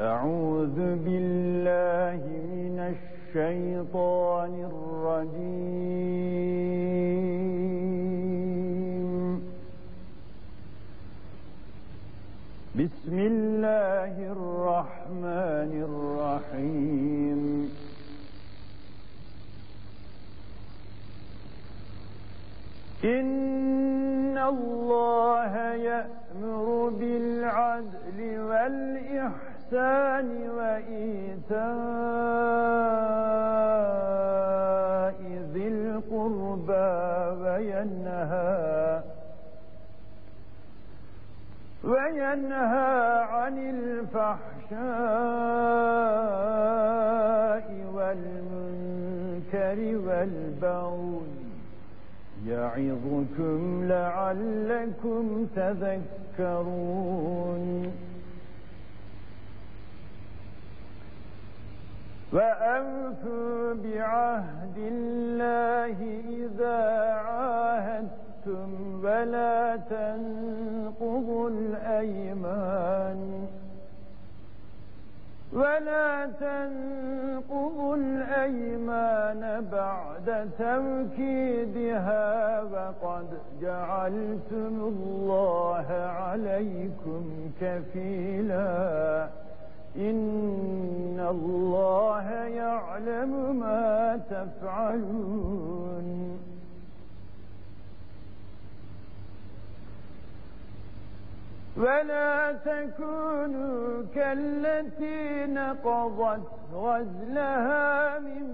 أعوذ بالله من الشيطان الرجيم. بسم الله الرحمن الرحيم. إن الله يأمر بالعدل والإحسان الإحسان وإيتاء ذي القربى وينهى وينهى عن الفحشاء والمنكر والبغي يعظكم لعلكم تذكرون وأوفوا بعهد الله إذا عاهدتم ولا تنقضوا الأيمان ولا تنقضوا الأيمان بعد توكيدها وقد جعلتم الله عليكم كفيلاً إن الله يعلم ما تفعلون. ولا تكونوا كالتي نقضت غزلها من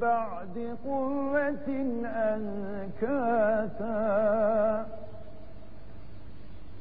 بعد قوة أنكاثا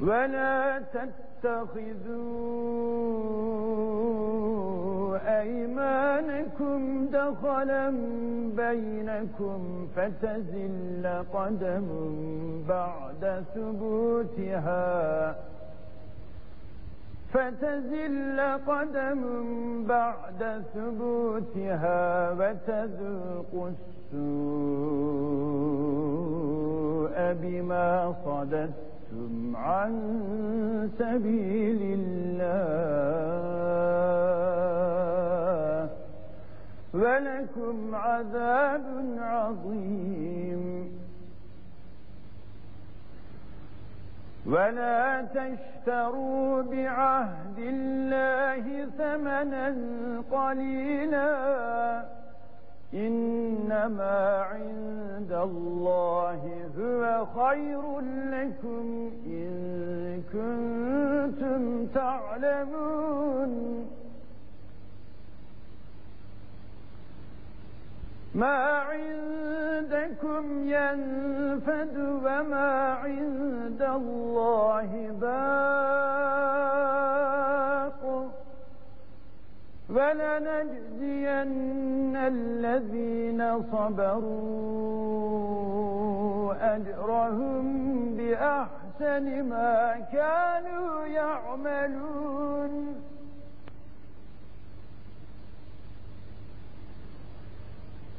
ولا تتخذوا أيمانكم دخلا بينكم فتزل قدم بعد ثبوتها فتزل قدم بعد ثبوتها وتذوق السوء بما صددتم عن سبيل الله ولكم عذاب عظيم. ولا تشتروا بعهد الله ثمنا قليلا إنما عند الله هو خير لكم إن كنتم تعلمون. ما عندكم ينفد وما عند الله باق. ولنجزين الذين صبروا أجرهم بأحسن ما كانوا يعملون.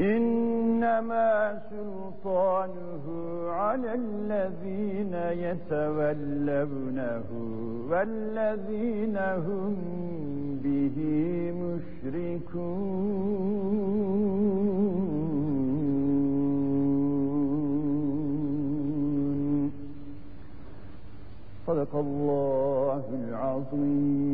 إنما سلطانه على الذين يتولونه والذين هم به مشركون. صدق الله العظيم.